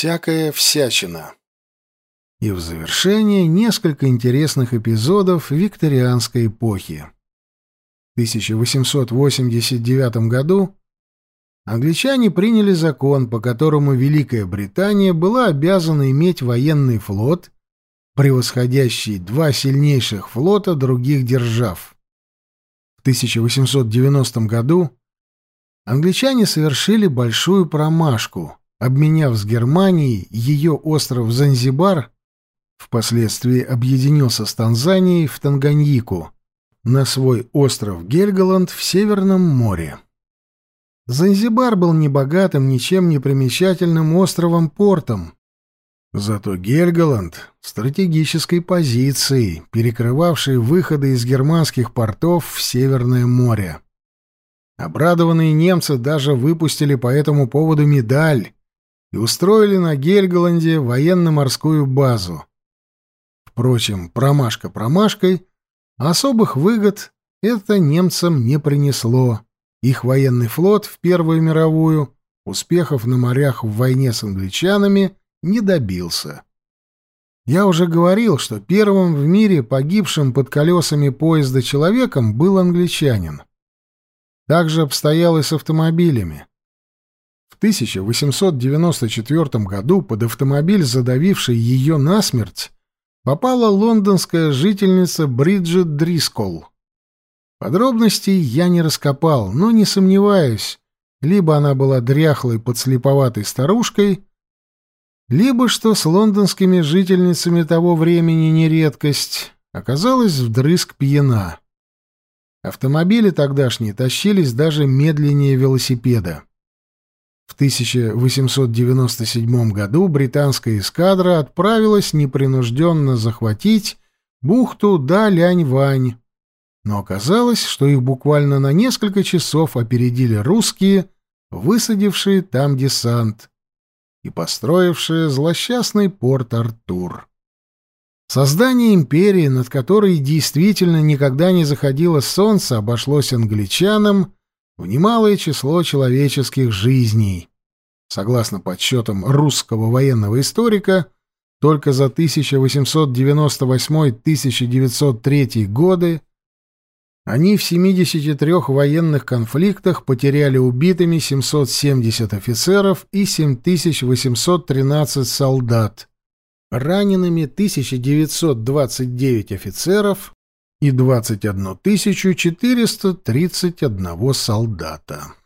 Всякая всячина. И в завершение несколько интересных эпизодов викторианской эпохи. В 1889 году англичане приняли закон, по которому Великая Британия была обязана иметь военный флот, превосходящий два сильнейших флота других держав. В 1890 году англичане совершили большую промашку, обменяв с Германией ее остров Занзибар, впоследствии объединился с Танзанией в Танганьику, на свой остров Гельголанд в Северном море. Занзибар был небогатым, ничем не примечательным островом-портом, Зато Гельголанд — стратегической позицией, перекрывавшей выходы из германских портов в Северное море. Обрадованные немцы даже выпустили по этому поводу медаль и устроили на Гельголанде военно-морскую базу. Впрочем, промашка промашкой, особых выгод это немцам не принесло. Их военный флот в Первую мировую, успехов на морях в войне с англичанами — не добился. Я уже говорил, что первым в мире погибшим под колесами поезда человеком был англичанин. Так же обстояло и с автомобилями. В 1894 году под автомобиль, задавивший ее насмерть, попала лондонская жительница Бриджит Дрисколл. Подробностей я не раскопал, но не сомневаюсь, либо она была дряхлой подслеповатой старушкой, либо, что с лондонскими жительницами того времени не редкость, оказалась вдрызг пьяна. Автомобили тогдашние тащились даже медленнее велосипеда. В 1897 году британская эскадра отправилась непринужденно захватить бухту Да-Лянь-Вань, но оказалось, что их буквально на несколько часов опередили русские, высадившие там десант и построившая злосчастный порт Артур. Создание империи, над которой действительно никогда не заходило солнце, обошлось англичанам в немалое число человеческих жизней. Согласно подсчетам русского военного историка, только за 1898-1903 годы они в 73 военных конфликтах потеряли убитыми 770 офицеров и 7813 солдат, ранеными 1929 офицеров и 21 431 солдата.